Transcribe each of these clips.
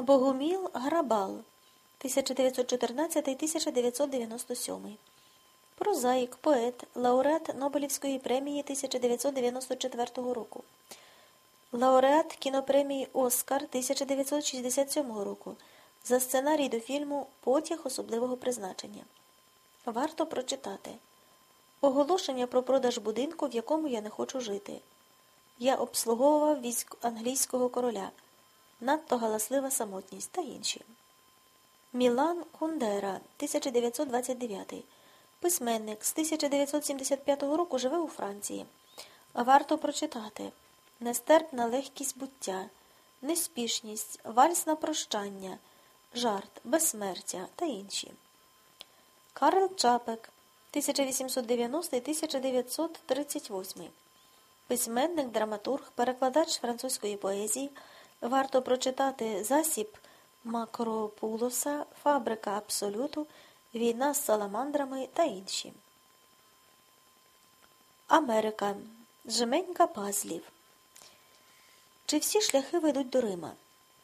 Богуміл Грабал 1914-1997 Прозаїк, поет, лауреат Нобелівської премії 1994 року. Лауреат кінопремії Оскар 1967 року за сценарій до фільму Потяг особливого призначення. Варто прочитати Оголошення про продаж будинку, в якому я не хочу жити. Я обслуговував військ англійського короля, надто галаслива самотність та інші. Мілан Кундера, 1929. Письменник з 1975 року живе у Франції. Варто прочитати нестерпна легкість буття, неспішність, вальс на прощання, жарт, безсмертя та інші. Карл Чапек, 1890-1938. Письменник, драматург, перекладач французької поезії. Варто прочитати засіб Макропулоса, Фабрика Абсолюту, Війна з саламандрами та інші. Америка. Жменька пазлів. Чи всі шляхи ведуть до Рима?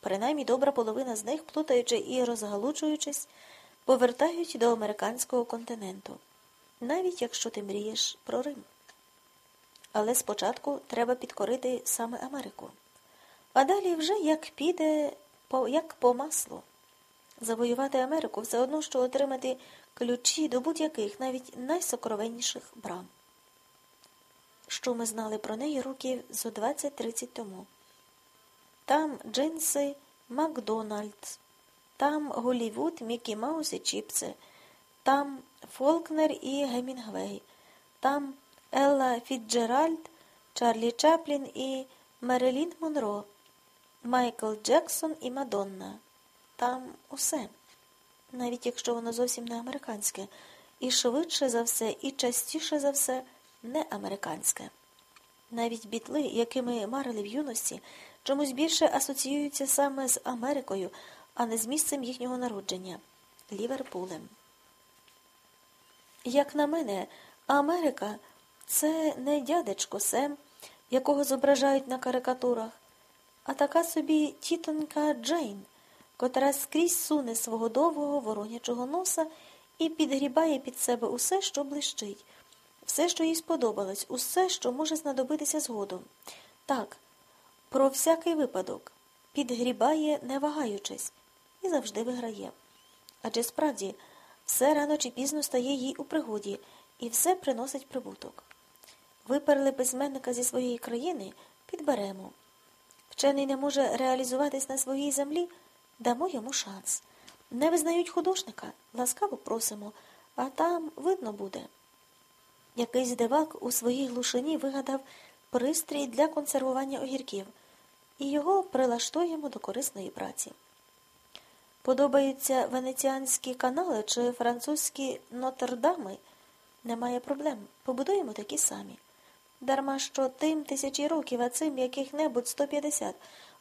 Принаймні добра половина з них, плутаючи і розгалучуючись, повертають до американського континенту, навіть якщо ти мрієш про Рим. Але спочатку треба підкорити саме Америку. А далі вже як піде, як по маслу. Завоювати Америку все одно, що отримати ключі до будь-яких, навіть найсокровенніших брам. Що ми знали про неї років зо 20-30 тому. Там джинси Макдональдс, там Голівуд, Мікі Маус і Чіпси, там Фолкнер і Гемінгвей, там Елла Фітджеральд, Чарлі Чаплін і Мерелін Монро, Майкл Джексон і Мадонна. Там усе, навіть якщо воно зовсім не американське, і швидше за все, і частіше за все не американське. Навіть бітли, якими марили в юності, чомусь більше асоціюються саме з Америкою, а не з місцем їхнього народження Ліверпулем. Як на мене, Америка це не дядечко Сем, якого зображають на карикатурах, а така собі тітонька Джейн, котра скрізь суне свого довгого воронячого носа і підгрібає під себе усе, що блищить, все, що їй сподобалось, усе, що може знадобитися згодом. Так, про всякий випадок підгрібає, не вагаючись, і завжди виграє. Адже справді все рано чи пізно стає їй у пригоді, і все приносить прибуток. Виперли письменника зі своєї країни, підберемо. Вчений не може реалізуватись на своїй землі, дамо йому шанс. Не визнають художника, ласкаво просимо, а там видно буде. Якийсь дивак у своїй глушині вигадав пристрій для консервування огірків, і його прилаштуємо до корисної праці. Подобаються венеціанські канали чи французькі Нотердами? Немає проблем. Побудуємо такі самі. Дарма що тим тисячі років, а цим яких-небудь 150.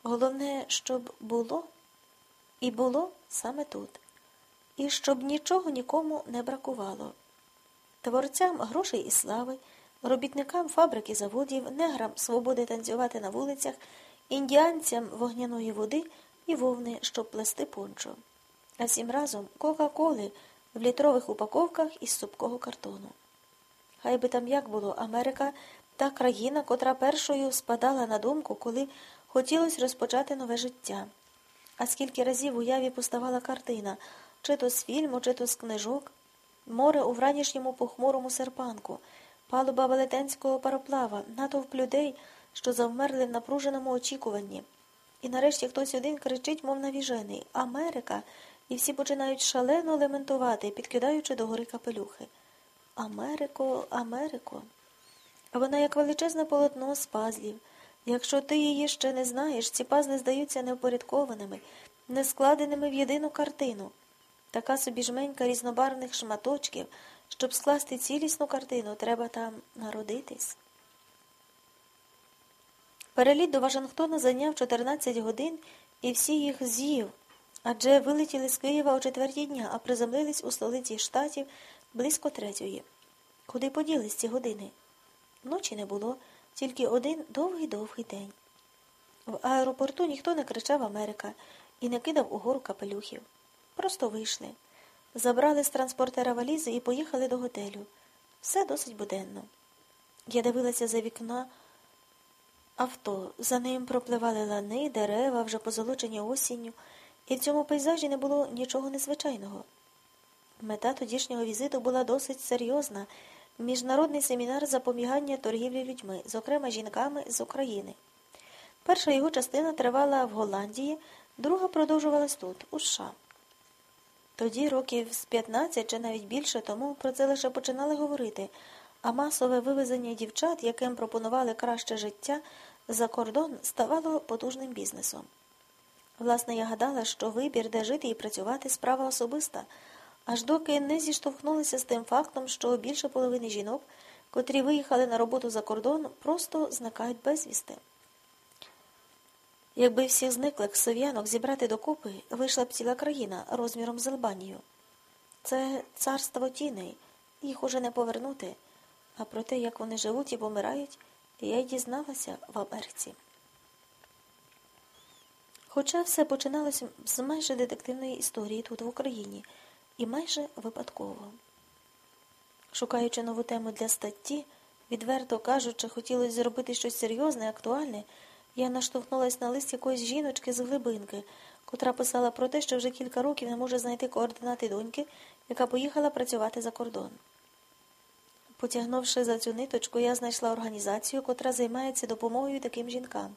Головне, щоб було, і було саме тут. І щоб нічого нікому не бракувало. Творцям грошей і слави, робітникам фабрик і заводів, неграм свободи танцювати на вулицях, індіанцям вогняної води і вовни, щоб плести пончо. А всім разом Кока-Коли в літрових упаковках із супкого картону. Хай би там як було, Америка та країна, котра першою спадала на думку, коли хотілося розпочати нове життя. А скільки разів у яві поставала картина, чи то з фільму, чи то з книжок, море у вранішньому похмурому серпанку, палуба велетенського пароплава, натовп людей, що завмерли в напруженому очікуванні. І нарешті хтось один кричить, мов навіжений Америка, і всі починають шалено лементувати, підкидаючи догори капелюхи. Америко, Америко. Вона як величезне полотно з пазлів. Якщо ти її ще не знаєш, ці пазли здаються неупорядкованими, не складеними в єдину картину. Така собі жменька різнобарвних шматочків, щоб скласти цілісну картину, треба там народитись. Переліт до Вашингтона зайняв 14 годин і всі їх з'їв, адже вилетіли з Києва о четвертій дня, а приземлились у столиці штатів близько третьої. Куди поділись ці години? Ночі не було, тільки один довгий-довгий день. В аеропорту ніхто не кричав Америка, і не кидав угору капелюхів. Просто вийшли. Забрали з транспортера валізи і поїхали до готелю. Все досить буденно. Я дивилася за вікна авто. За ним пропливали лани, дерева, вже позолочені осінню, і в цьому пейзажі не було нічого незвичайного. Мета тодішнього візиту була досить серйозна міжнародний семінар запобігання торгівлі людьми, зокрема жінками з України. Перша його частина тривала в Голландії, друга продовжувалась тут, у США. Тоді, років з 15 чи навіть більше тому, про це лише починали говорити, а масове вивезення дівчат, яким пропонували краще життя, за кордон ставало потужним бізнесом. Власне, я гадала, що вибір, де жити і працювати, справа особиста, аж доки не зіштовхнулися з тим фактом, що більше половини жінок, котрі виїхали на роботу за кордон, просто зникають безвісти. Якби всіх зниклих сов'янок зібрати докупи, вийшла б ціла країна розміром з Албанію. Це царство тіней, їх уже не повернути, а про те, як вони живуть і помирають, я й дізналася в Америці. Хоча все починалося з майже детективної історії тут в Україні і майже випадково. Шукаючи нову тему для статті, відверто кажучи, хотілося зробити щось серйозне, актуальне, я наштовхнулася на лист якоїсь жіночки з глибинки, котра писала про те, що вже кілька років не може знайти координати доньки, яка поїхала працювати за кордон. Потягнувши за цю ниточку, я знайшла організацію, котра займається допомогою таким жінкам.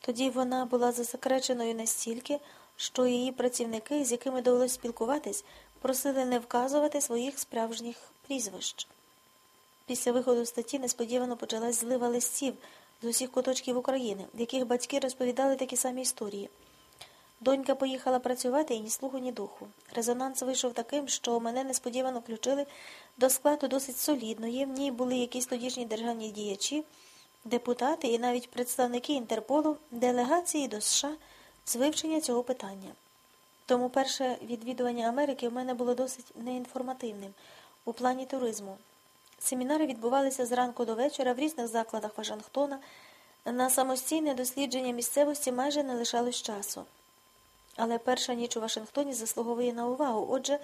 Тоді вона була засекреченою настільки, що її працівники, з якими довелось спілкуватись, просили не вказувати своїх справжніх прізвищ. Після виходу статті несподівано почалась злива листів з усіх куточків України, в яких батьки розповідали такі самі історії. Донька поїхала працювати і ні слуху, ні духу. Резонанс вийшов таким, що мене несподівано включили до складу досить солідної. В ній були якісь тодішні державні діячі, депутати і навіть представники Інтерполу, делегації до США з вивчення цього питання. Тому перше відвідування Америки в мене було досить неінформативним у плані туризму. Семінари відбувалися зранку до вечора в різних закладах Вашингтона. На самостійне дослідження місцевості майже не лишалось часу. Але перша ніч у Вашингтоні заслуговує на увагу. Отже,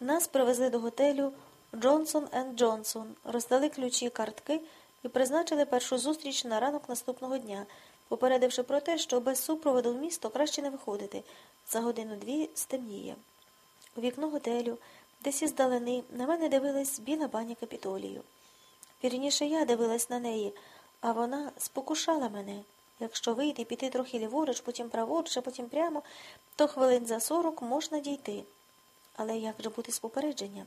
нас привезли до готелю Джонсон енд Джонсон, роздали ключі картки і призначили першу зустріч на ранок наступного дня, попередивши про те, що без супроводу в місто краще не виходити. За годину-дві стемніє. У вікно готелю, десь із далини, на мене дивилась біла баня капітолію. Вірніше я дивилась на неї, а вона спокушала мене. Якщо вийти, піти трохи ліворуч, потім праворуч, а потім прямо, то хвилин за сорок можна дійти. Але як же бути з попередженням?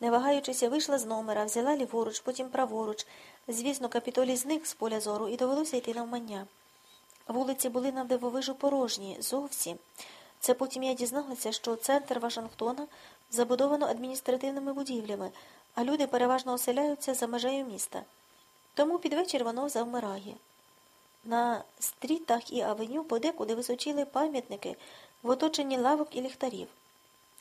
Не вагаючись, вийшла з номера, взяла ліворуч, потім праворуч. Звісно, капітолій зник з поля зору і довелося йти навмання. Вулиці були на дивовижу порожні, зовсім. Це потім я дізналася, що центр Вашингтона забудовано адміністративними будівлями, а люди переважно оселяються за межею міста. Тому під вечір воно завмирає. На стрітах і авеню подекуди височили пам'ятники в оточенні лавок і ліхтарів.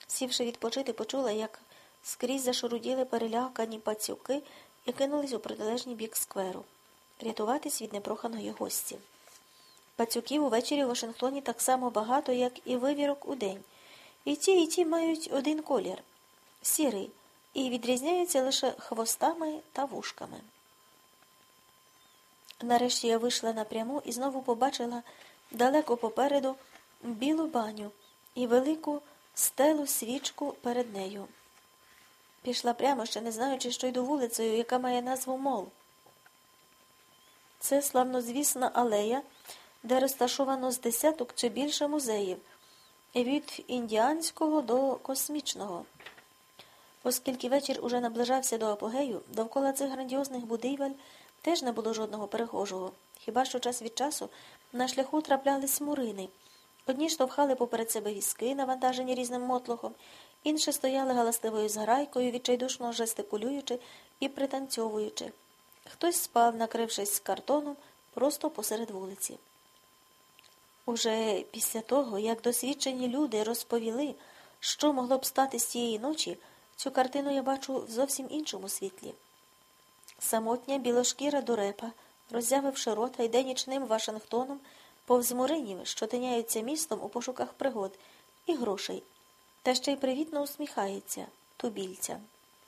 Сівши відпочити, почула, як скрізь зашуруділи перелякані пацюки і кинулись у протилежний бік скверу, рятуватись від непроханої гості. Пацюків увечері в Вашингтоні так само багато, як і вивірок у день. І ті, і ті мають один колір сірий, і відрізняються лише хвостами та вушками. Нарешті я вийшла напряму і знову побачила далеко попереду білу баню і велику стелу свічку перед нею. Пішла прямо, ще не знаючи, що йду вулицею, яка має назву Мол. Це славнозвісна алея, де розташовано з десяток чи більше музеїв, від індіанського до космічного. Оскільки вечір уже наближався до апогею, довкола цих грандіозних будівель теж не було жодного перехожого. Хіба що час від часу на шляху траплялись мурини. Одні штовхали поперед себе візки, навантажені різним мотлохом, інші стояли галасливою зграйкою, відчайдушно жестикулюючи і пританцьовуючи. Хтось спав, накрившись картоном, просто посеред вулиці. Уже після того, як досвідчені люди розповіли, що могло б стати з цієї ночі, цю картину я бачу в зовсім іншому світлі. Самотня білошкіра дурепа, роззявивши рота, йде нічним Вашингтоном, повз муринів, що тиняються містом у пошуках пригод і грошей, та ще й привітно усміхається тубільцям.